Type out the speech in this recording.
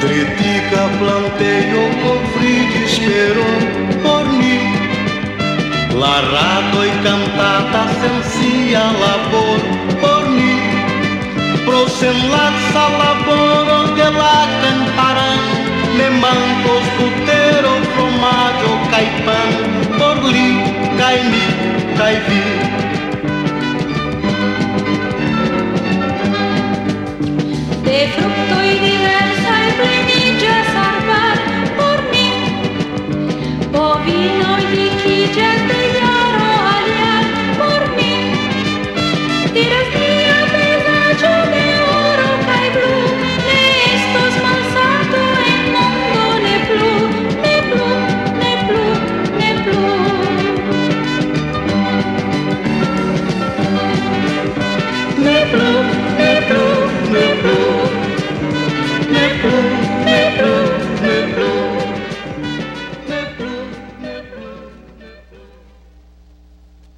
Critica, planteio, conflito, spero por mim Larrado e cantata sensia labor porni. Prosenlat labor onde lá cantarão cantaran, ne mancos putero, fromaggio, caipan, porli, caimi, caivi. me blue.